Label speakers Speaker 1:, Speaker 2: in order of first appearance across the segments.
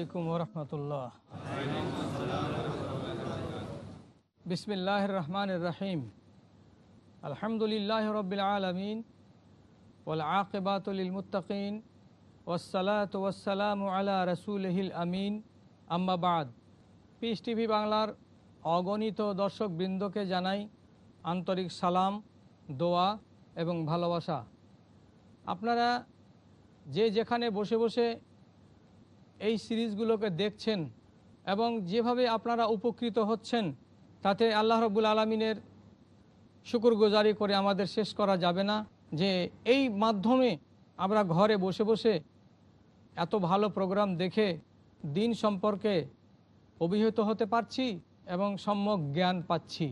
Speaker 1: আলাইকুম ওরহমতুল্লাহ। বিসমিল্লাহ রহমান রহিম আলহামদুলিল্লাহ রবিল আলমিন ওল আকিবাতুল মুতাকিন ওসালাত ওসালাম আলা রসুলহিল আমিন। আম্মাবাদ পিস টিভি বাংলার অগণিত দর্শক বৃন্দকে জানাই আন্তরিক সালাম, দোয়া এবং ভালোবাসা। আপনারা যে যেখানে বসে বসে এই সিরিজগুলোকে দেখছেন এবং যেভাবে আপনারা উপকৃত হচ্ছেন, তাতে আল্লাহ রবুল আলমিনের শুকুরগুজারি করে আমাদের শেষ করা যাবে না। যে এই মাধ্যমে আমরা ঘরে বসে বসে এত ভালো প্রোগ্রাম দেখে দিন সম্পর্কে অভিহিত হতে পারছি এবং সম্যক জ্ঞান পাচ্ছি।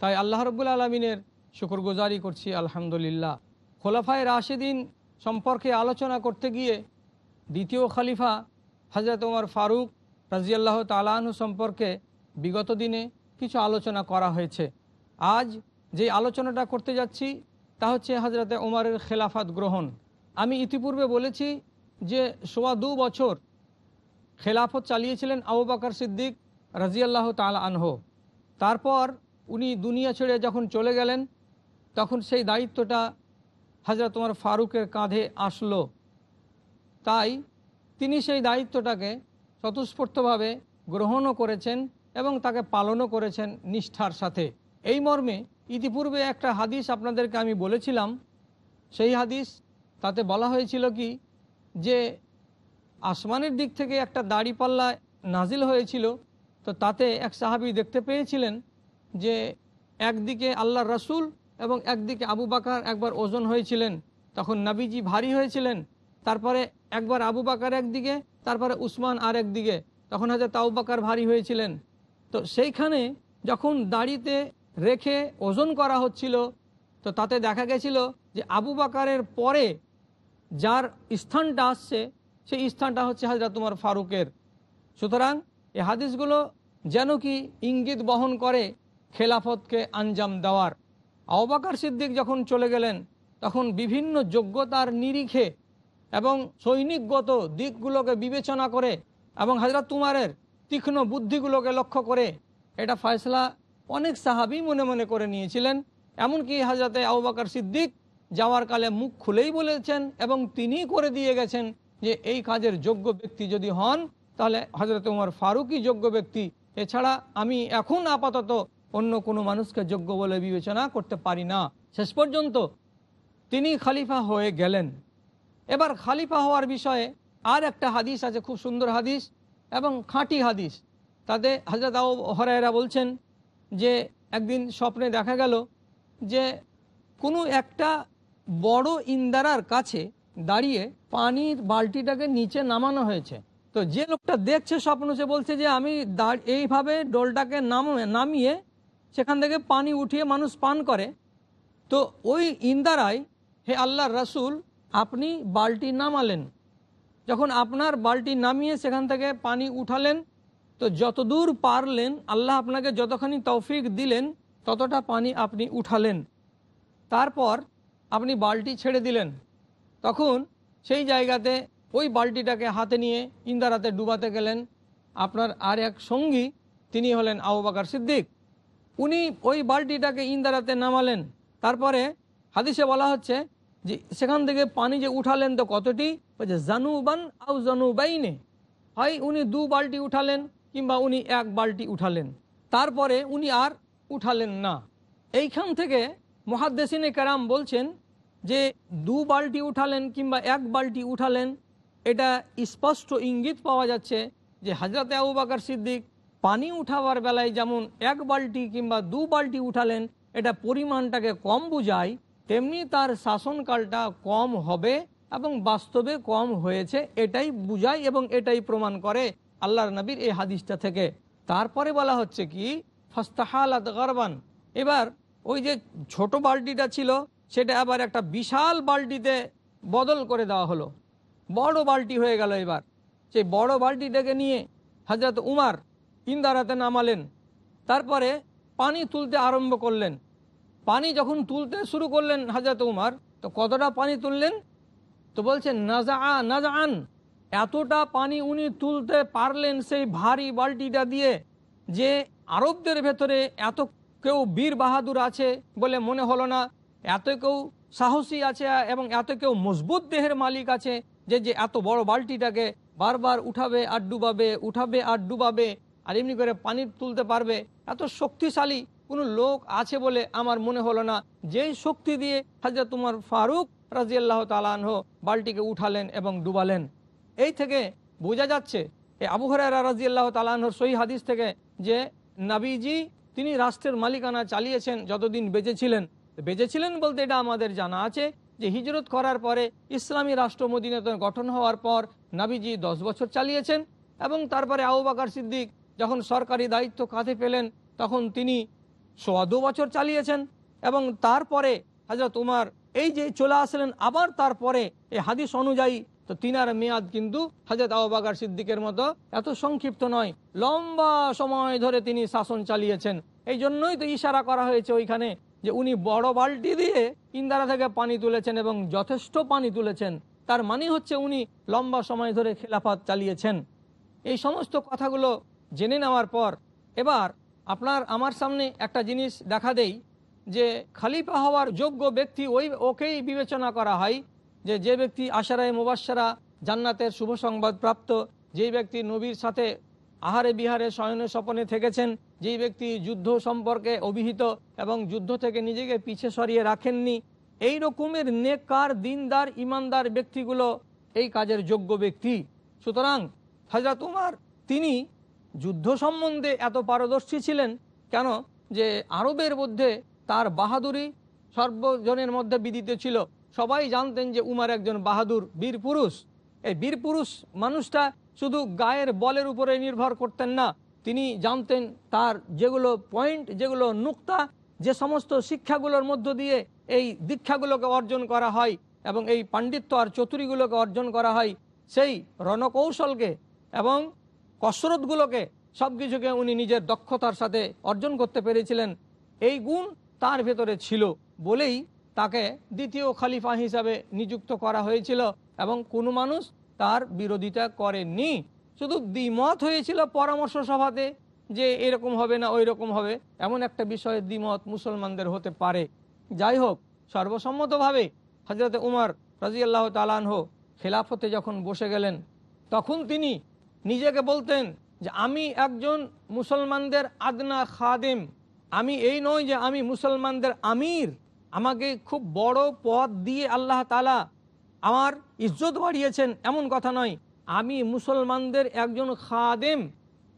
Speaker 1: তাই আল্লাহ রবুল আলমিনের শুকুরগুজারি করছি, আলহামদুলিল্লাহ। খোলাফায় রাশেদিন সম্পর্কে আলোচনা করতে গিয়ে দ্বিতীয় খলিফা হজরত উমর ফারুক রাজিয়াল্লাহ তালাহু সম্পর্কে বিগত দিনে কিছু আলোচনা করা হয়েছে। আজ যে আলোচনাটা করতে যাচ্ছি, তা হচ্ছে হজরতে উমরের খেলাফাত গ্রহণ। আমি ইতিপূর্বে বলেছি যে সোয়া দু বছর খেলাফত চালিয়েছিলেন আবু বাকর সিদ্দিক রাজিয়াল্লাহ তাল আনহ। তারপর উনি দুনিয়া ছেড়ে যখন চলে গেলেন, তখন সেই দায়িত্বটা হাজরত তোমার ফারুকের কাঁধে আসলো। তাই তিনি সেই দায়িত্বটাকে স্বতঃস্ফূর্তভাবে গ্রহণও করেছেন এবং তাকে পালনও করেছেন নিষ্ঠার সাথে। এই মর্মে ইতিপূর্বে একটা হাদিস আপনাদেরকে আমি বলেছিলাম। সেই হাদিস, তাতে বলা হয়েছিল কি যে আসমানের দিক থেকে একটা দাড়িপাল্লা নাজিল হয়েছিল। তো তাতে এক সাহাবি দেখতে পেয়েছিলেন যে একদিকে আল্লাহ রসুল এবং একদিকে আবু বাকার একবার ওজন হয়েছিলেন। তখন নাবিজি ভারী হয়েছিলেন। তারপরে একবার আবু বাকার একদিকে, তারপরে উসমান আর একদিকে। তখন হয়তো তাউ বাকার ভারী হয়েছিলেন। তো সেইখানে যখন দাড়িতে রেখে ওজন করা হচ্ছিল, তো তাতে দেখা গেছিল যে আবু বাকারের পরে যার স্থানটা আসছে, সেই স্থানটা হচ্ছে হাজরা তোমার ফারুকের। সুতরাং এই হাদিসগুলো যেন কি ইঙ্গিত বহন করে খেলাফতকে আঞ্জাম দেওয়ার। আবাকার সিদ্দিক যখন চলে গেলেন, তখন বিভিন্ন যোগ্যতার নিরিখে এবং সৈনিকগত দিকগুলোকে বিবেচনা করে এবং হাজরত তুমারের তীক্ষ্ণ বুদ্ধিগুলোকে লক্ষ্য করে এটা ফয়সলা অনেক সাহাবি মনে মনে করে নিয়েছিলেন। এমনকি হাজরতে আবাকার সিদ্দিক যাওয়ার কালে মুখ খুলেই বলেছেন এবং তিনি করে দিয়ে গেছেন যে এই কাজের যোগ্য ব্যক্তি যদি হন, তাহলে হজরত উমর ফারুকই যোগ্য ব্যক্তি। এছাড়া আমি এখন আপাতত অন্য কোনো মানুষকে যোগ্য বলে বিবেচনা করতে পারি না। শেষ পর্যন্ত তিনি খালিফা হয়ে গেলেন। এবার খালিফা হওয়ার বিষয়ে আর একটা হাদিস আছে, খুব সুন্দর হাদিস এবং খাঁটি হাদিস। তাতে হজরত হরাইরা বলছেন যে, একদিন স্বপ্নে দেখা গেল যে, কোনো একটা বড় ইন্দারার কাছে দাঁড়িয়ে পানির বালতিটাকে নিচে নামানো হয়েছে। তো যে লোকটা দেখছে স্বপ্ন, সে বলছে যে, আমি এইভাবে ডোলটাকে নাম, নামিয়ে সেখান থেকে পানি উঠিয়ে মানুষ পান করে। তো ওই ইন্দারায় হে আল্লাহর রাসুল আপনি বালতি নামালেন। যখন আপনার বালতি নামিয়ে সেখান থেকে পানি উঠালেন, তো যতদূর পারলেন, আল্লাহ আপনাকে যতখানি তৌফিক দিলেন, ততটা পানি আপনি উঠালেন। তারপর আপনি বালতি ছেড়ে দিলেন। তখন সেই জায়গাতে ওই বালতিটাকে হাতে নিয়ে ইন্দারাতে ডুবাতে গেলেন। আপনার আর এক সঙ্গী, তিনি হলেন আবু বাকার সিদ্দিক। উনি ওই বালতিটাকে ইন্দারাতে নামালেন। তারপরে হাদিসে বলা হচ্ছে যে সেখান থেকে পানি যে উঠালেন তো কতটি? বলছে, জানুবান আউ জানুবাইনে। হয় উনি দু বালতি উঠালেন কিংবা উনি এক বালতি উঠালেন। তারপরে উনি আর উঠালেন না। এইখান থেকে মহাদ্দেশিনে কেরাম বলছেন যে, দু বালতি উঠালেন কিংবা এক বালতি উঠালেন, এটা স্পষ্ট ইঙ্গিত পাওয়া যাচ্ছে যে, হাজরতে আবু বাকার সিদ্দিক পানি উঠাবার বেলায় যেমন এক বালতি কিংবা দু বালতি উঠালেন, এটা পরিমাণটাকে কম বুঝায় তেমনি তার শাসনকালটা কম হবে এবং বাস্তবে কম হয়েছে, এটাই বুঝায় এবং এটাই প্রমাণ করে আল্লাহর নবীর এই হাদিসটা থেকে। তারপরে বলা হচ্ছে কি, ফাস্তাহালাত গরবান। এবার ওই যে ছোট বালতিটা ছিল, সেটা আবার একটা বিশাল বালতিতে বদল করে দেওয়া হলো। বড় বালতি হয়ে গেল এবার। সেই বড় বালতিটাকে নিয়ে হজরত উমার ইন্দারাতে নামালেন। তারপরে পানি তুলতে আরম্ভ করলেন। পানি যখন তুলতে শুরু করলেন হাজরত উমার, তো কতটা পানি তুললেন? তো বলছে নাজা নাজা আন এতটা পানি উনি তুলতে পারলেন সেই ভারী বালতিটা দিয়ে যে আরবদের ভেতরে এত কেউ বীর বাহাদুর আছে বলে মনে হলো না। এত কেউ সাহসী আছে এবং এত কেউ মজবুত দেহের মালিক আছে যে যে এত বড় বালতিটাকে বারবার উঠাবে আর ডুবাবে, উঠাবে আর ডুবাবে আর এমনি করে পানি তুলতে পারবে। এত শক্তিশালী কোনো লোক আছে বলে আমার মনে হলো না। যেই শক্তি দিয়ে হাজরত তোমার ফারুক রাজি রাজিয়াল্লাহ তালানহ বালটিকে উঠালেন এবং ডুবালেন। এই থেকে বোঝা যাচ্ছে এই আবু হরারা রাজিয়াল্লাহ তালানহর সহি হাদিস থেকে যে নাবিজি তিনি রাষ্ট্রের মালিকানা চালিয়েছেন, যতদিন বেঁচেছিলেন। বেঁচেছিলেন বলতে এটা আমাদের জানা আছে যে হিজরত করার পরে ইসলামী রাষ্ট্র মদিনাতে গঠন হওয়ার পর নাবিজি দশ বছর চালিয়েছেন এবং তারপরে আবু বাকার সিদ্দিক যখন সরকারি দায়িত্ব কাঁধে পেলেন, তখন তিনি সোয়া দু বছর চালিয়েছেন এবং তারপরে হাজরত উমার এই যে চলে আসলেন, আবার তারপরে এই হাদিস অনুযায়ী তো তিনার মেয়াদ কিন্তু হাজরত আবাগার সিদ্দিকের মতো এত সংক্ষিপ্ত নয়, লম্বা সময় ধরে তিনি শাসন চালিয়েছেন। এই জন্যই তো ইশারা করা হয়েছে ওইখানে যে উনি বড় বালটি দিয়ে ইন্দারা থেকে পানি তুলেছেন এবং যথেষ্ট পানি তুলেছেন। তার মানে হচ্ছে উনি লম্বা সময় ধরে খেলাফাত চালিয়েছেন। এই সমস্ত কথাগুলো জেনে নেওয়ার পর এবার আপনার আমার সামনে একটা জিনিস দেখা দেই, যে খালিফা হওয়ার যোগ্য ব্যক্তি ওই, ওকেই বিবেচনা করা হয় যে যে ব্যক্তি আশারায় মুবাসারা জান্নাতের শুভ সংবাদ প্রাপ্ত, যেই ব্যক্তি নবীর সাথে আহারে বিহারে শয়নে স্বপনে থেকেছেন, যেই ব্যক্তি যুদ্ধ সম্পর্কে অভিহিত এবং যুদ্ধ থেকে নিজেকে পিছে সরিয়ে রাখেননি, এই রকমের নেকার দিনদার, ইমানদার ব্যক্তিগুলো এই কাজের যোগ্য ব্যক্তি। সুতরাং হজরত উমার, তিনি যুদ্ধ সম্বন্ধে এত পারদর্শী ছিলেন কেন যে আরবের মধ্যে তার বাহাদুরি সর্বজনের মধ্যে বিদিত ছিল? সবাই জানতেন যে উমার একজন বাহাদুর বীর পুরুষ। এই বীর পুরুষ মানুষটা শুধু গায়ের বলের উপরে নির্ভর করতেন না, তিনি জানতেন তার যেগুলো পয়েন্ট, যেগুলো নুক্তা, যে সমস্ত শিক্ষাগুলোর মধ্য দিয়ে এই দীক্ষাগুলোকে অর্জন করা হয় এবং এই পাণ্ডিত্য আর চতুরিগুলোকে অর্জন করা হয়, সেই রণকৌশলকে এবং কসরতগুলোকে সব কিছুকে উনি নিজের দক্ষতার সাথে অর্জন করতে পেরেছিলেন। এই গুণ তার ভেতরে ছিল বলেই তাকে দ্বিতীয় খালিফা হিসাবে নিযুক্ত করা হয়েছিল এবং কোনো মানুষ তার বিরোধিতা করেননি শুধু দ্বিমত হয়েছিল পরামর্শ সভাতে যে এরকম হবে না ওই রকম হবে। এমন একটা বিষয়ে দ্বিমত মুসলমানদের হতে পারে। যাই হোক, সর্বসম্মতভাবে হজরত উমার রাজিয়াল্লাহ তালানহ খেলাফতে যখন বসে গেলেন, তখন তিনি নিজেকে বলতেন যে আমি একজন মুসলমানদের আদনা খাদেম। আমি এই নয় যে আমি মুসলমানদের আমির। আমাকে খুব বড় পদ দিয়ে আল্লাহ তালা আমার ইজ্জত বাড়িয়েছেন, এমন কথা নয়। আমি মুসলমানদের একজন খাদেম।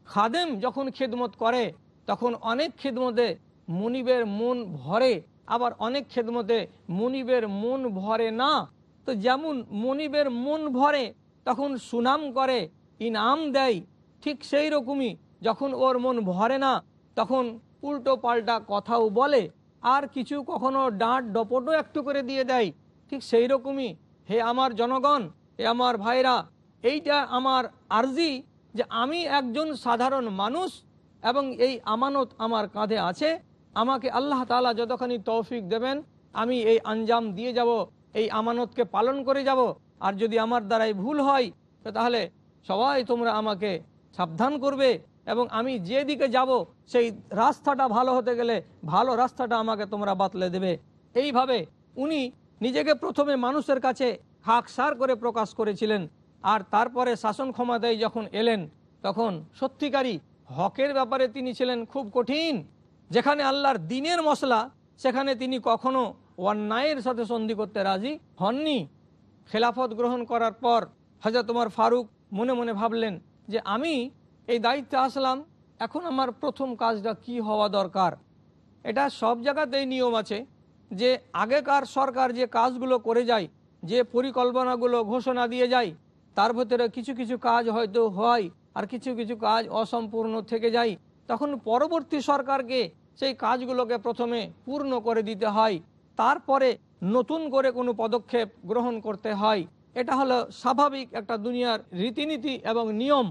Speaker 1: খাদেম যখন খেদমত করে, তখন অনেক খেদমতে মনিবের মন ভরে, আবার অনেক খেদমতে মনিবের মন ভরে না। তো যেমন মনিবের মন ভরে, তখন সুনাম করে ইনাম দেয়, ঠিক সেই রকমই যখন ওর মন ভরে না, তখন উল্টো পাল্টা কথাও বলে, আর কিছু কখনো ডাঁট ডপটও একটু করে দিয়ে দেয়। ঠিক সেই রকমই, হে আমার জনগণ, হে আমার ভাইরা, এইটা আমার আর্জি যে আমি একজন সাধারণ মানুষ এবং এই আমানত আমার কাঁধে আছে। আমাকে আল্লাহ তালা যতখানি তৌফিক দেবেন, আমি এই আঞ্জাম দিয়ে যাব, এই আমানতকে পালন করে যাব। আর যদি আমার দ্বারাই ভুল হয় তাহলে সবাই তোমরা আমাকে সাবধান করবে এবং আমি যেদিকে যাব, সেই রাস্তাটা ভালো হতে গেলে ভালো রাস্তাটা আমাকে তোমরা বাতলে দেবে। এইভাবে উনি নিজেকে প্রথমে মানুষের কাছে হাকসার করে প্রকাশ করেছিলেন। আর তারপরে শাসন ক্ষমতায় যখন এলেন, তখন সত্যিকারী হকের ব্যাপারে তিনি ছিলেন খুব কঠিন। যেখানে আল্লাহর দিনের মশলা, সেখানে তিনি কখনো অন্যায়ের সাথে সন্ধি করতে রাজি হননি। খেলাফত গ্রহণ করার পর হাজরত তোমার ফারুক মনে মনে ভাবলেন যে আমি এই দায়িত্বে আসলাম, এখন আমার প্রথম কাজটা কি হওয়া দরকার? এটা সব জায়গাতেই নিয়ম আছে যে আগেকার সরকার যে কাজগুলো করে যায়, যে পরিকল্পনাগুলো ঘোষণা দিয়ে যায়, তার ভেতরে কিছু কিছু কাজ হয়তো হয় আর কিছু কিছু কাজ অসম্পূর্ণ থেকে যায়। তখন পরবর্তী সরকারকে সেই কাজগুলোকে প্রথমে পূর্ণ করে দিতে হয়, তারপরে নতুন করে কোনো পদক্ষেপ গ্রহণ করতে হয়। এটা হলো স্বাভাবিক একটা দুনিয়ার রীতিনীতি এবং নিয়ম।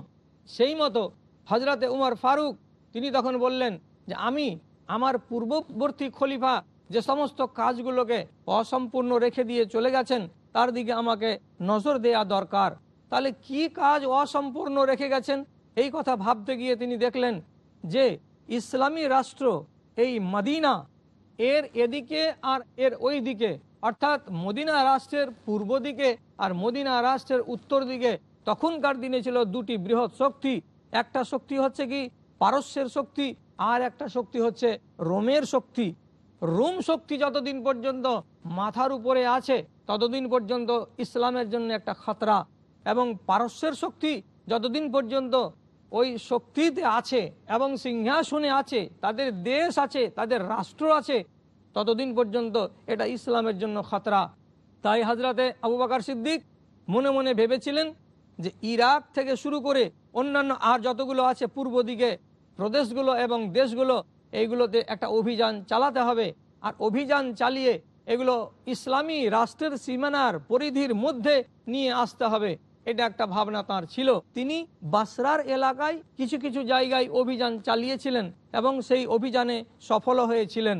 Speaker 1: সেই মতো হজরতে উমর ফারুক, তিনি তখন বললেন যে, আমি আমার পূর্ববর্তী খলিফা যে সমস্ত কাজগুলোকে অসম্পূর্ণ রেখে দিয়ে চলে গেছেন, তার দিকে আমাকে নজর দেয়া দরকার। তাহলে কি কাজ অসম্পূর্ণ রেখে গেছেন? এই কথা ভাবতে গিয়ে তিনি দেখলেন যে, ইসলামী রাষ্ট্র এই মদিনা, এর এদিকে আর এর ওই দিকে অর্থাৎ মদিনা রাষ্ট্রের পূর্ব দিকে আর মদিনা রাষ্ট্রের উত্তর দিকে তখনকার দিনে ছিল দুটি বৃহৎ শক্তি। একটা শক্তি হচ্ছে কি? পারস্যের শক্তি আর একটা শক্তি হচ্ছে রোমের শক্তি। রোম শক্তি যতদিন পর্যন্ত মাথার উপরে আছে, ততদিন পর্যন্ত ইসলামের জন্য একটা খতরা। এবং পারস্যের শক্তি যতদিন পর্যন্ত ওই শক্তিতে আছে এবং সিংহাসনে আছে, তাদের দেশ আছে, তাদের রাষ্ট্র আছে ততদিন পর্যন্ত এটা ইসলামের জন্য খতরা। তাই হাজরাতে আবু বাকার সিদ্দিক মনে মনে ভেবেছিলেন যে ইরাক থেকে শুরু করে অন্যান্য আর যতগুলো আছে পূর্ব দিকে, প্রদেশগুলো এবং দেশগুলো এইগুলোতে একটা অভিযান চালাতে হবে। আর অভিযান চালিয়ে এগুলো ইসলামী রাষ্ট্রের সীমানার পরিধির মধ্যে নিয়ে আসতে হবে। এটা একটা ভাবনা তার ছিল। তিনি বাসরার এলাকায় কিছু কিছু জায়গায় অভিযান চালিয়েছিলেন এবং সেই অভিযানে সফল হয়েছিলেন।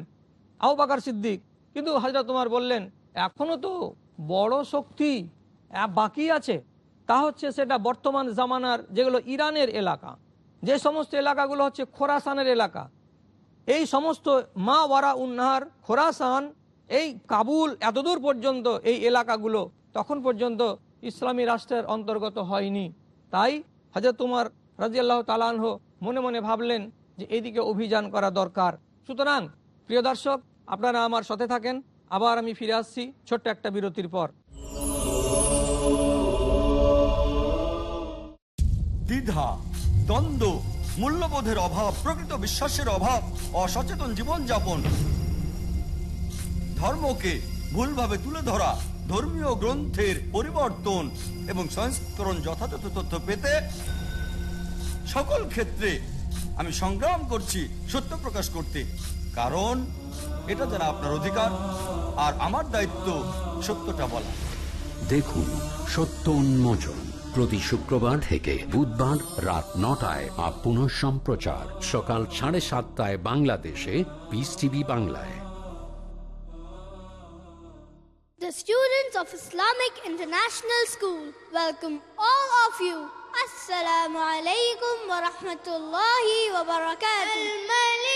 Speaker 1: আউ বাকার সিদ্দিক। কিন্তু হাজরা তোমার বললেন, এখনও তো বড় শক্তি বাকি আছে। তা হচ্ছে সেটা বর্তমান জামানার যেগুলো ইরানের এলাকা। যে সমস্ত এলাকাগুলো হচ্ছে খোরাসানের এলাকা। এই সমস্ত মা ওয়ারা উন্নাহার খোরাসান, এই কাবুল এতদূর পর্যন্ত এই এলাকাগুলো তখন পর্যন্ত ইসলামী রাষ্ট্রের অন্তর্গত হয়নি। তাই হাজরত তোমার রাজিয়াল্লাহ তালানহ মনে মনে ভাবলেন যে এদিকে অভিযান করা দরকার। সুতরাং প্রিয় দর্শক আপনারা আমার সাথে থাকেন। আবার আমি ফিরে আসছি ছোট্ট একটা বিরতির পর।
Speaker 2: দ্বিধা, দ্বন্দ্ব, মূল্যবোধের অভাব, প্রকৃত বিশ্বাসের অভাব, অসচেতন জীবনযাপন। ধর্মকে ভুলভাবে তুলে ধরা, ধর্মীয় গ্রন্থের পরিবর্তন এবং সংস্করণ যথাযথ তথ্য পেতে সকল ক্ষেত্রে আমি সংগ্রাম করছি সত্য প্রকাশ করতে। কারণ এটা যারা আপনার অধিকার আর আমার দায়িত্ব সত্যটা বলা
Speaker 3: দেখুন সত্য উন্মোচন প্রতি শুক্রবার থেকে বুধবার রাত নটায় আর পুনঃ সম্প্রচার সকাল সাড়ে সাতটায় বাংলাদেশে পিস টিভি বাংলায়
Speaker 4: The students of Islamic International School welcome all of you. Assalamu alaikum wa rahmatullahi wa barakatuh.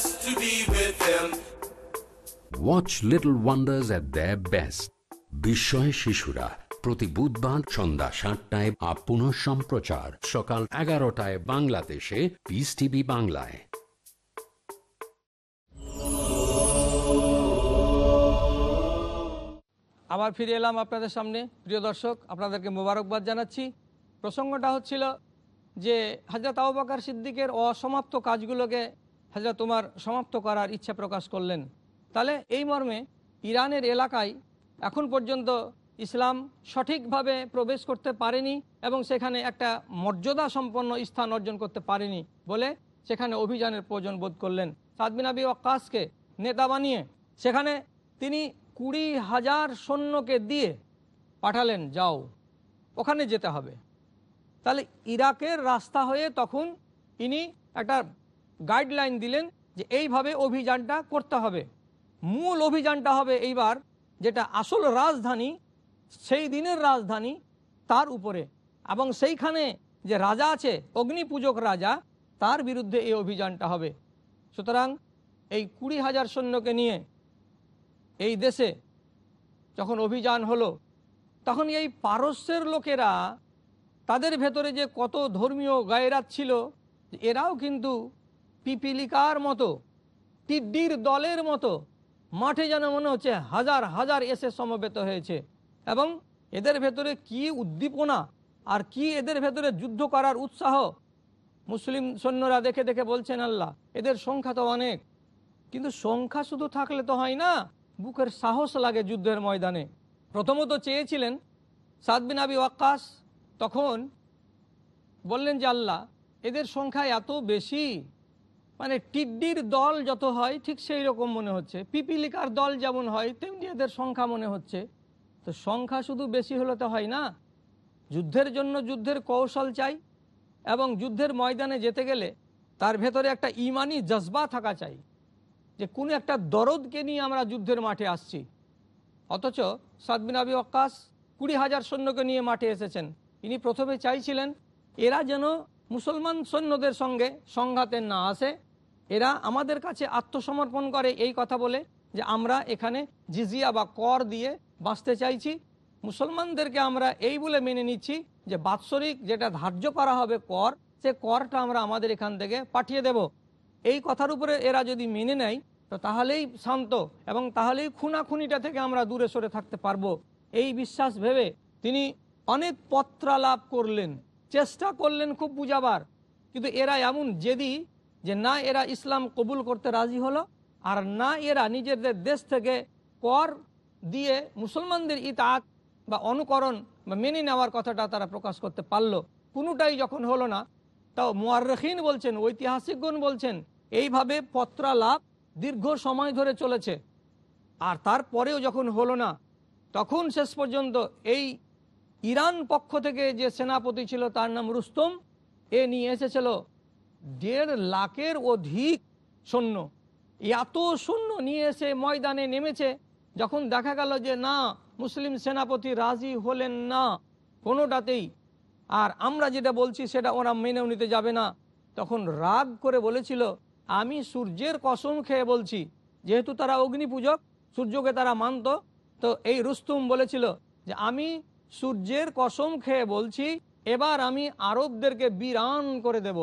Speaker 5: Blessed to be with them.
Speaker 3: Watch little wonders at the best বিস্ময় শিশুরা প্রতি বুধবার সন্ধ্যা সাতটায় আর পুনঃ সম্প্রচার। সকাল এগারোটায় বাংলাদেশে। পিস টিভি বাংলায়।
Speaker 1: আবার ফিরে এলাম আপনাদের সামনে প্রিয় দর্শক আপনাদেরকে মোবারকবাদ জানাচ্ছি। প্রসঙ্গটা হচ্ছিল যে হাজরত আবাকার সিদ্দিকের অসমাপ্ত কাজগুলোকে হাজরত তোমার সমাপ্ত করার ইচ্ছা প্রকাশ করলেন। তাহলে এই মর্মে ইরানের এলাকায় এখন পর্যন্ত ইসলাম সঠিকভাবে প্রবেশ করতে পারেনি এবং সেখানে একটা মর্যাদা সম্পন্ন স্থান অর্জন করতে পারেনি বলে সেখানে অভিযানের প্রয়োজন বোধ করলেন। সাদবিন আবি ওয়াক্কাসকে নেতা বানিয়ে সেখানে তিনি কুড়ি হাজার সৈন্যকে দিয়ে পাঠালেন, যাও, ওখানে যেতে হবে। তাহলে ইরাকের রাস্তা হয়ে তখন ইনি একটা গাইডলাইন দিলেন যে এইভাবে অভিযানটা করতে হবে। মূল অভিযানটা হবে এইবার যেটা আসল রাজধানী, সেই দিনের রাজধানী তার উপরে। এবং সেইখানে যে রাজা আছে, অগ্নিপূজক রাজা, তার বিরুদ্ধে এই অভিযানটা হবে। সুতরাং এই কুড়ি হাজার সৈন্যকে নিয়ে এই দেশে যখন অভিযান হলো, তখন এই পারস্যের লোকেরা তাদের ভেতরে যে কত ধর্মীয় গায়রাত ছিল, এরাও কিন্তু পিপিলিকার মতো, টিড্ডির দলের মতো মাঠে যেন মনে হচ্ছে হাজার হাজার এসে সমবেত হয়েছে। এবং এদের ভেতরে কি উদ্দীপনা আর কি এদের ভেতরে যুদ্ধ করার উৎসাহ? মুসলিম সৈন্যরা দেখে দেখে বলছেন, আল্লাহ, এদের সংখ্যা তো অনেক। কিন্তু সংখ্যা শুধু থাকলে তো হয় না, বুকের সাহস লাগে যুদ্ধের ময়দানে। প্রথমত চেয়েছিলেন সাদবিন আবি ওয়াক্কাস, তখন বললেন যে, আল্লাহ, এদের সংখ্যা এত বেশি মানে টিড্ডির দল যত হয়, ঠিক সেই রকম মনে হচ্ছে। পিপিলিকার দল যেমন হয়, তেমনি এদের সংখ্যা মনে হচ্ছে। তো সংখ্যা শুধু বেশি হলে তো হয় না। যুদ্ধের জন্য যুদ্ধের কৌশল চাই এবং যুদ্ধের ময়দানে যেতে গেলে তার ভেতরে একটা ইমানি জজবা থাকা চাই যে কোনো একটা দরদকে নিয়ে আমরা যুদ্ধের মাঠে আসছি। অথচ সাদবিন আবি অক্কাস কুড়ি হাজার সৈন্যকে নিয়ে মাঠে এসেছেন। ইনি প্রথমে চাইছিলেন, এরা যেন মুসলমান সৈন্যদের সঙ্গে সংঘাতের না আসে এরা আমাদের কাছে আত্মসমর্পণ করে এই কথা বলে যে আমরা এখানে জিজিয়া বা কর দিয়ে বাঁচতে চাইছি। মুসলমানদেরকে আমরা এই বলে মেনে নিচ্ছি যে বাৎসরিক যেটা ধার্য করা হবে কর, সে করটা আমরা আমাদের এখান থেকে পাঠিয়ে দেব। এই কথার উপরে এরা যদি মেনে নেয়, তো তাহলেই শান্ত এবং তাহলেই খুনাখুনিটা থেকে আমরা দূরে সরে থাকতে পারব। এই বিশ্বাস ভেবে তিনি অনেক পত্রালাপ করলেন, চেষ্টা করলেন খুব বুঝাবার। কিন্তু এরা এমন জেদি যে না এরা ইসলাম কবুল করতে রাজি হলো, আর না এরা নিজেদের দেশ থেকে কর দিয়ে মুসলমানদের ইতাত বা অনুকরণ বা মেনে নেওয়ার কথাটা তারা প্রকাশ করতে পারল। কোনোটাই যখন হলো না, তাও মোয়ারখিন বলছেন, ঐতিহাসিকগণ বলছেন, এইভাবে পত্রালাপ দীর্ঘ সময় ধরে চলেছে। আর তারপরেও যখন হলো না, তখন শেষ পর্যন্ত এই ইরান পক্ষ থেকে যে সেনাপতি ছিল তার নাম রুস্তম, এ নিয়ে এসেছিল দেড় লাখের অধিক সৈন্য, এত সৈন্য নিয়ে এসে ময়দানে নেমেছে, যখন দেখা গেল যে না, মুসলিম সেনাপতি রাজি হলেন না কোনোটাতেই। আর আমরা যেটা বলছি সেটা ওরা মেনেও নিতে যাবে না। তখন রাগ করে বলেছিল, আমি সূর্যের কসম খেয়ে বলছি, যেহেতু তারা অগ্নি পূজক সূর্যকে তারা মানত। তো এই রুস্তুম বলেছিল যে, আমি সূর্যের কসম খেয়ে বলছি, এবার আমি আরবদেরকে বিরান করে দেব।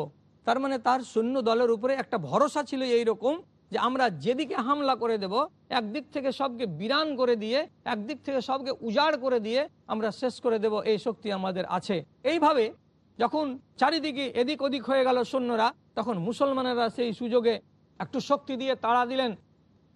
Speaker 1: তার মানে তার সৈন্য দলের উপরে একটা ভরসা ছিল এই রকম যে আমরা যেদিকে হামলা করে দেব, একদিক থেকে সবকে বিরান করে দিয়ে, একদিক থেকে সবকে উজাড় করে দিয়ে আমরা শেষ করে দেব, এই শক্তি আমাদের আছে। এইভাবে যখন চারিদিকে এদিক ওদিক হয়ে গেল সৈন্যরা, তখন মুসলমানেরা সেই সুযোগে একটু শক্তি দিয়ে তাড়া দিলেন।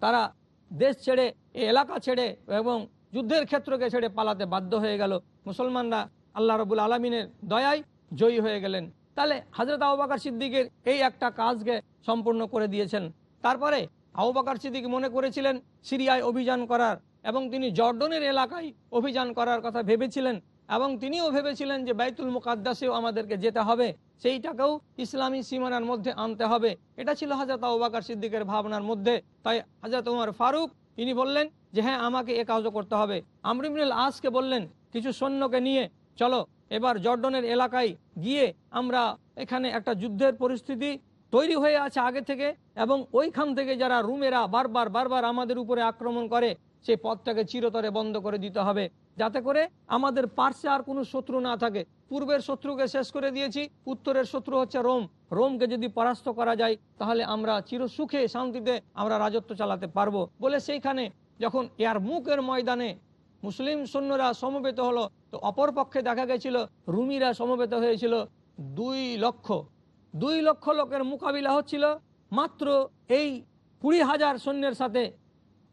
Speaker 1: তারা দেশ ছেড়ে, এই এলাকা ছেড়ে এবং যুদ্ধের ক্ষেত্রকে ছেড়ে পালাতে বাধ্য হয়ে গেল। মুসলমানরা আল্লাহ রবুল আলমিনের দয়ায় জয়ী হয়ে গেলেন। তাহলে হাজরত আবাকার সিদ্দিকের এই একটা কাজকে সম্পূর্ণ করে দিয়েছেন। তারপরে আবাকার সিদ্দিক মনে করেছিলেন সিরিয়ায় অভিযান করার এবং তিনি জর্ডনের এলাকায় অভিযান করার কথা ভেবেছিলেন এবং তিনিও ভেবেছিলেন যে বাইতুল মুকাদ্দাসেও আমাদেরকে যেতে হবে, সেইটাকেও ইসলামী সীমানার মধ্যে আনতে হবে। এটা ছিল হাজরত আবাকার সিদ্দিকের ভাবনার মধ্যে। তাই হাজরত উমর ফারুক, তিনি বললেন যে হ্যাঁ আমাকে এ কাজও করতে হবে। আমরিমুল আসকে বললেন, কিছু সৈন্যকে নিয়ে চলো এবার জর্ডনের এলাকায় গিয়ে আমরা এখানে একটা যুদ্ধের পরিস্থিতি তৈরি হয়ে আছে আগে থেকে এবং ওইখান থেকে যারা রুমেরা বারবার বারবার আমাদের উপরে আক্রমণ করে, সেই পথটাকে চিরতরে বন্ধ করে দিতে হবে। যাতে করে আমাদের পার্শ্বে আর কোনো শত্রু না থাকে। পূর্বের শত্রুকে শেষ করে দিয়েছি, উত্তরের শত্রু হচ্ছে রোম। রোমকে যদি পরাস্ত করা যায়, তাহলে আমরা চিরসুখে শান্তিতে আমরা রাজত্ব চালাতে পারব বলে সেইখানে যখন এর মুখের ময়দানে মুসলিম সৈন্যরা সমবেত হলো, তো অপর পক্ষে দেখা গেছিল, রুমিরা সমবেত হয়েছিল দুই লক্ষ। দুই লক্ষ লোকের মোকাবিলা হচ্ছিল, মাত্র এই কুড়ি হাজার সৈন্যের সাথে।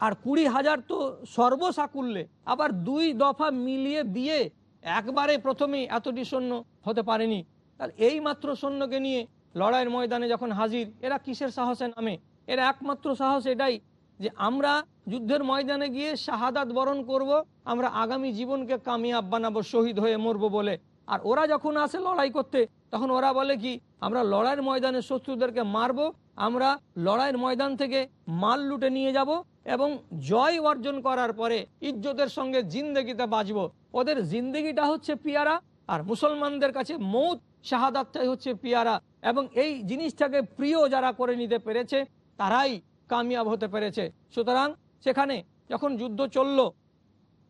Speaker 1: আর কুড়ি হাজার তো সর্বসাকুল্যে, আবার দুই দফা মিলিয়ে দিয়ে একবারে প্রথমেই এতটি সৈন্য হতে পারেনি। তাহলে এই মাত্র সৈন্যকে নিয়ে লড়াইয়ের ময়দানে যখন হাজির, এরা কিসের সাহসে নামে? এরা একমাত্র সাহস এটাই যে আমরা যুদ্ধের ময়দানে গিয়ে শাহাদাত বরণ করব, আমরা আগামী জীবনকে কামিয়াব বানাবো, শহীদ হয়ে মরবো বলে। আর ওরা যখন আসে লড়াই করতে, তখন ওরা বলে কি, আমরা লড়াইয়ের ময়দানে শত্রুদেরকে মারবো, আমরা লড়াইয়ের ময়দান থেকে মাল লুটে নিয়ে যাব এবং জয় অর্জন করার পরে ইজ্জতের সঙ্গে জিন্দেগিতে বাঁচব। ওদের জিন্দেগিটা হচ্ছে পিয়ারা, আর মুসলমানদের কাছে মৌত শাহাদাতটাই হচ্ছে পিয়ারা। এবং এই জিনিসটাকে প্রিয় যারা করে নিতে পেরেছে, তারাই কামিয়াব হতে পেরেছে। সুতরাং সেখানে যখন যুদ্ধ চলল,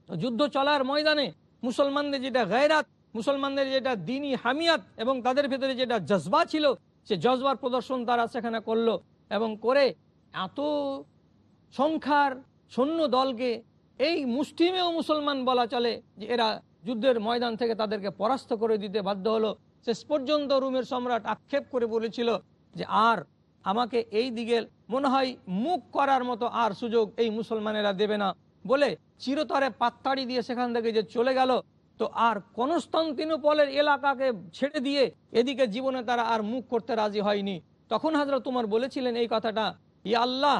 Speaker 1: যুদ্ধ চলার ময়দানে মুসলমানদের যেটা গায়রাত, মুসলমানদের যেটা দিনী হামিয়াত এবং তাদের ভেতরে যেটা জজবা ছিল, সে জজবার প্রদর্শন তারা সেখানে করল এবং করে এত সংখ্যার সৈন্য দলকে এই মুসলিমেও মুসলমান বলা চলে যে এরা যুদ্ধের ময়দান থেকে তাদেরকে পরাস্ত করে দিতে বাধ্য হলো। শেষ পর্যন্ত রুমের সম্রাট আক্ষেপ করে বলেছিল যে, আর আমাকে এই দিকে মনে হয় মুখ করার মতো আর সুযোগ এই মুসলমানেরা দেবে না বলে চিরতরে পাত্তাড়ি দিয়ে সেখান থেকে যে চলে গেল, তো আর কনস্টান্তিনোপলের এলাকাকে ছেড়ে দিয়ে এদিকে জীবনে তারা আর মুখ করতে রাজি হয়নি। তখন হাজরা তোমার বলেছিলেন এই কথাটা ই আল্লাহ,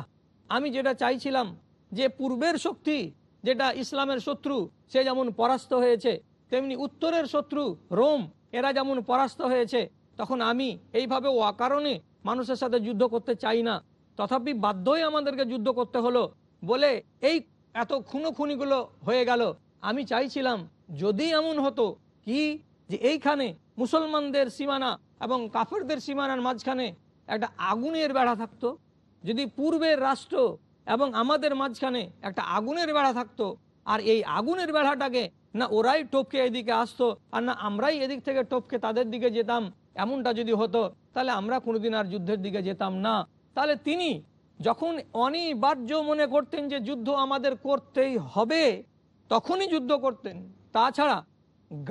Speaker 1: আমি যেটা চাইছিলাম, যে পূর্বের শক্তি যেটা ইসলামের শত্রু, সে যেমন পরাস্ত হয়েছে, তেমনি উত্তরের শত্রু, রোম, এরা যেমন পরাস্ত হয়েছে, তখন আমি এইভাবে ও কারণে মানুষের সাথে যুদ্ধ করতে চাই না। তথাপি বাধ্যই আমাদেরকে যুদ্ধ করতে হলো বলে এই এত খুনোখুনিগুলো হয়ে গেল। আমি চাইছিলাম যদি এমন হতো কি যে এইখানে মুসলমানদের সীমানা এবং কাফেরদের সীমানার মাঝখানে একটা আগুনের বেড়া থাকতো, যদি পূর্বের রাষ্ট্র এবং আমাদের মাঝখানে একটা আগুনের বেড়া থাকতো আর এই আগুনের বেড়াটাকে না ওরাই টপকে এদিকে আসতো আর না আমরাই এদিক থেকে টপকে তাদের দিকে যেতাম, এমনটা যদি হতো, তাহলে আমরা কোনোদিন আর যুদ্ধের দিকে যেতাম না। তাহলে তিনি যখন অনিবার্য মনে করতেন যে যুদ্ধ আমাদের করতেই হবে, তখনই যুদ্ধ করতেন। তাছাড়া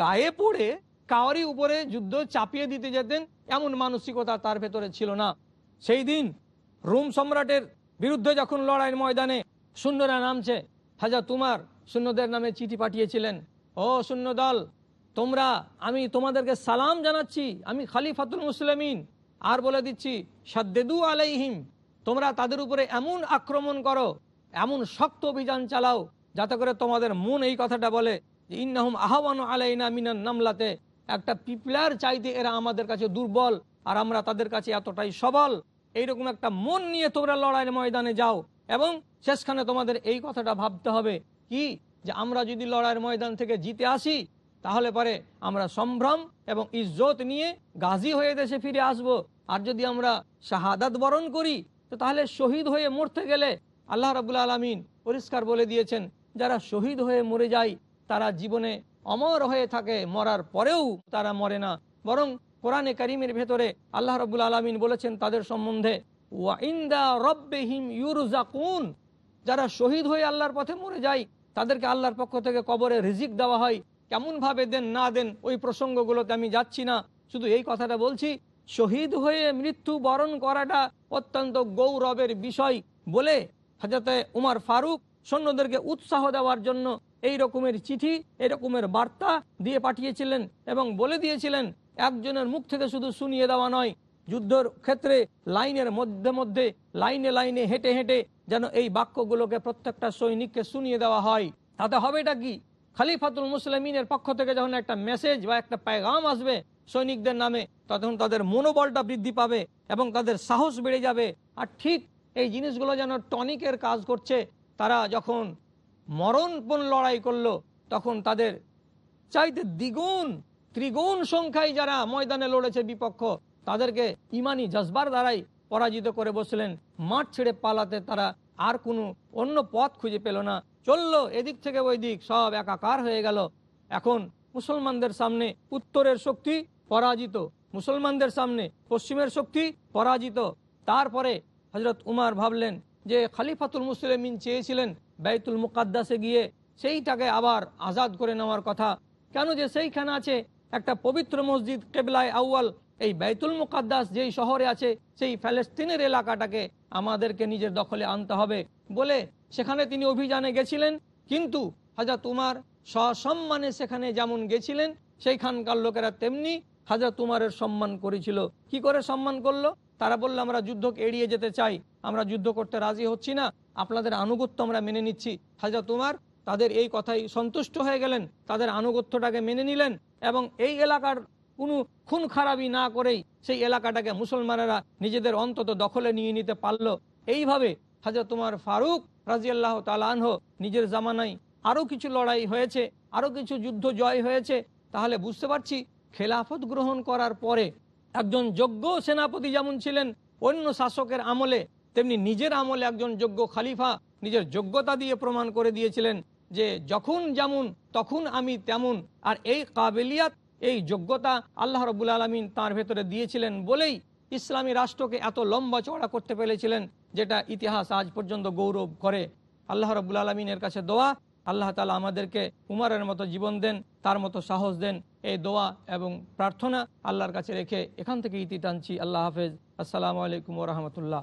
Speaker 1: গায়ে পড়ে কাওয়ারি উপরে যুদ্ধ চাপিয়ে দিতে যেতেন, এমন মানসিকতা তার ভেতরে ছিল না। সেই দিন রোম সম্রাটের বিরুদ্ধে যখন লড়াইয়ের ময়দানে সৈন্যরা নামছে, হাজা তোমার সৈন্যদের নামে চিঠি পাঠিয়েছিলেন, ও সৈন্য দল তোমরা, আমি তোমাদেরকে সালাম জানাচ্ছি, আমি খালি খালিফাতুল মুসলিমিন আর বলে দিচ্ছি, সাদ্দেদু আলাইহিম, তোমরা তাদের উপরে এমন আক্রমণ করো, এমন শক্ত অভিযান চালাও, যাতে করে তোমাদের মন এই কথাটা বলে যে, ইন্নাহুম আহ্বান আলাইনা মিনান নামলাতে। একটা পিপলার চাইতে এরা আমাদের কাছে দুর্বল, আর আমরা তাদের কাছে এতটাই সবল। এইরকম একটা মন নিয়ে তোমরা লড়াইয়ের ময়দানে যাও, এবং শেষখানে তোমাদের এই কথাটা ভাবতে হবে, কি? যে, আমরা যদি লড়াইয়ের ময়দান থেকে জিতে আসি তাহলে পরে আমরা সম্ভ্রম এবং ইজ্জত নিয়ে গাজী হয়ে দেশে ফিরে আসব। আর যদি আমরা শাহাদাত বরণ করি, তো তাহলে শহীদ হয়ে মরতে গেলে আল্লাহ রাবুল আলমিন পরিষ্কার বলে দিয়েছেন, যারা শহীদ হয়ে মরে যায়, তারা জীবনে অমর হয়ে থাকে, মরার পরেও তারা মরে না। বরং কোরআনে করিমের ভেতরে আল্লাহ রবুল আলমিন বলেছেন তাদের সম্বন্ধে যারা শহীদ হয়ে আল্লাহর পথে মরে যায়, তাদেরকে আল্লাহর পক্ষ থেকে কবরে রিজিক দেওয়া হয়। কেমন ভাবে দেন, না দেন, ওই প্রসঙ্গগুলোতে আমি যাচ্ছি না। শুধু এই কথাটা বলছি, শহীদ হয়ে মৃত্যু বরণ করাটা অত্যন্ত গৌরবের বিষয় বলে হাজরতে উমার ফারুক সৈন্যদেরকে উৎসাহ দেওয়ার জন্য এই রকমের চিঠি এই রকমের বার্তা দিয়ে পাঠিয়েছিলেন এবং বলে দিয়েছিলেন, একজনের মুখ থেকে শুধু শুনিয়ে দেওয়া নয়, যুদ্ধের ক্ষেত্রে লাইনের মধ্যে মধ্যে, লাইনে লাইনে হেঁটে হেঁটে যেন এই বাক্যগুলোকে প্রত্যেকটা সৈনিককে শুনিয়ে দেওয়া হয়। তাতে হবেটা কি? খালিফাতুল মুসলিমিনের পক্ষ থেকে যখন একটা মেসেজ বা একটা পায়গাম আসবে সৈনিকদের নামে, তখন তাদের মনোবলটা বৃদ্ধি পাবে এবং তাদের সাহস বেড়ে যাবে। আর ঠিক এই জিনিসগুলো যেন টনিকের কাজ করছে, তারা যখন মরণপণ লড়াই করল, তখন তাদের চাইতে দ্বিগুণ, ত্রিগুণ সংখ্যায় যারা ময়দানে লড়েছে বিপক্ষ, তাদেরকে ইমানি জজবার দ্বারাই পরাজিত করে বসলেন। মাঠ ছেড়ে পালাতে তারা আর কোনো অন্য পথ খুঁজে পেল না। চলল, এদিক থেকে ওই দিক সব একাকার হয়ে গেল। এখন মুসলমানদের সামনে উত্তরের শক্তি পরাজিত, মুসলমানদের সামনে পশ্চিমের শক্তি পরাজিত। তারপরে হজরত উমার ভাবলেন যে খালিফাতুল মুসলিমিন চেয়েছিলেন বাইতুল মুকাদ্দাসে গিয়ে, সেইটাকে আবার আজাদ করে নেওয়ার কথা। কেন যে সেইখানে আছে একটা পবিত্র মসজিদ কেবলায় আউয়াল, এই বাইতুল মুকাদ্দাস যেই শহরে আছে, সেই ফ্যালেস্তিনের এলাকাটাকে আমাদেরকে নিজের দখলে আনতে হবে। বলে, সেখানে তিনি অভিযানে গেছিলেন, কিন্তু হাজার তোমার সসম্মানে সেখানে যেমন গেছিলেন, সেইখানকার লোকেরা তেমনি হাজার তুমারের সম্মান করেছিল। কি করে সম্মান করল? তারা বলল, আমরা যুদ্ধকে এড়িয়ে যেতে চাই, আমরা যুদ্ধ করতে রাজি হচ্ছি না, আপনাদের আনুগত্য আমরা মেনে নিচ্ছি। হাজা তোমার তাদের এই কথাই সন্তুষ্ট হয়ে গেলেন, তাদের আনুগত্যটাকে মেনে নিলেন এবং এই এলাকার কোনো খুন খারাপি না করেই সেই এলাকাটাকে মুসলমানেরা নিজেদের অন্তত দখলে নিয়ে নিতে পারল। এইভাবে হাজর তোমার ফারুক রাজিয়াল্লাহ তালানহ নিজের জামানায় আরও কিছু লড়াই হয়েছে আরও কিছু যুদ্ধ জয় হয়েছে, তাহলে বুঝতে পারছি খেলাফত গ্রহণ করার পরে একজন যোগ্য সেনাপতি যেমন ছিলেন, অন্য শাসকের আমলে তেমনি নিজের আমলে একজন যোগ্য খালিফা নিজের যোগ্যতা দিয়ে প্রমাণ করে দিয়েছিলেন যে যখন যেমন, তখন আমি তেমন, আর এই কাবেলিয়াত, এই যোগ্যতা আল্লাহ রবুল আলমিন তার ভেতরে দিয়েছিলেন বলেই ইসলামী রাষ্ট্রকে এত লম্বা চড়া করতে পেরেছিলেন। যেটা ইতিহাস আজ পর্যন্ত গৌরব করে। আল্লাহ রবুল আলমিনের কাছে দোয়া। আল্লাহ তালা আমাদেরকে উমারের মতো জীবন দেন, তার মতো সাহস দেন। এই দোয়া এবং প্রার্থনা আল্লাহর কাছে রেখে এখান থেকে ইতি টানছি। আল্লাহ হাফেজ। আসসালামু আলাইকুম রহমতুল্লাহ।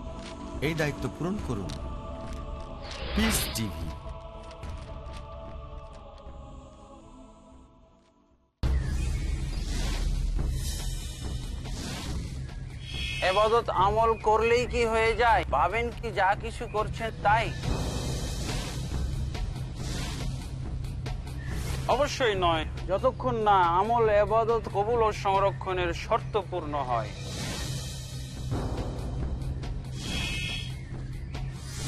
Speaker 2: এই দায়িত্ব পূরণ করুন। পিস টিভি
Speaker 6: এবাদত আমল করলেই কি হয়ে যায়? ভাবেন কি যা কিছু করছেন তাই? অবশ্যই নয়। যতক্ষণ না আমল এবাদত কবুল ও সংরক্ষণের শর্ত পূর্ণ হয়।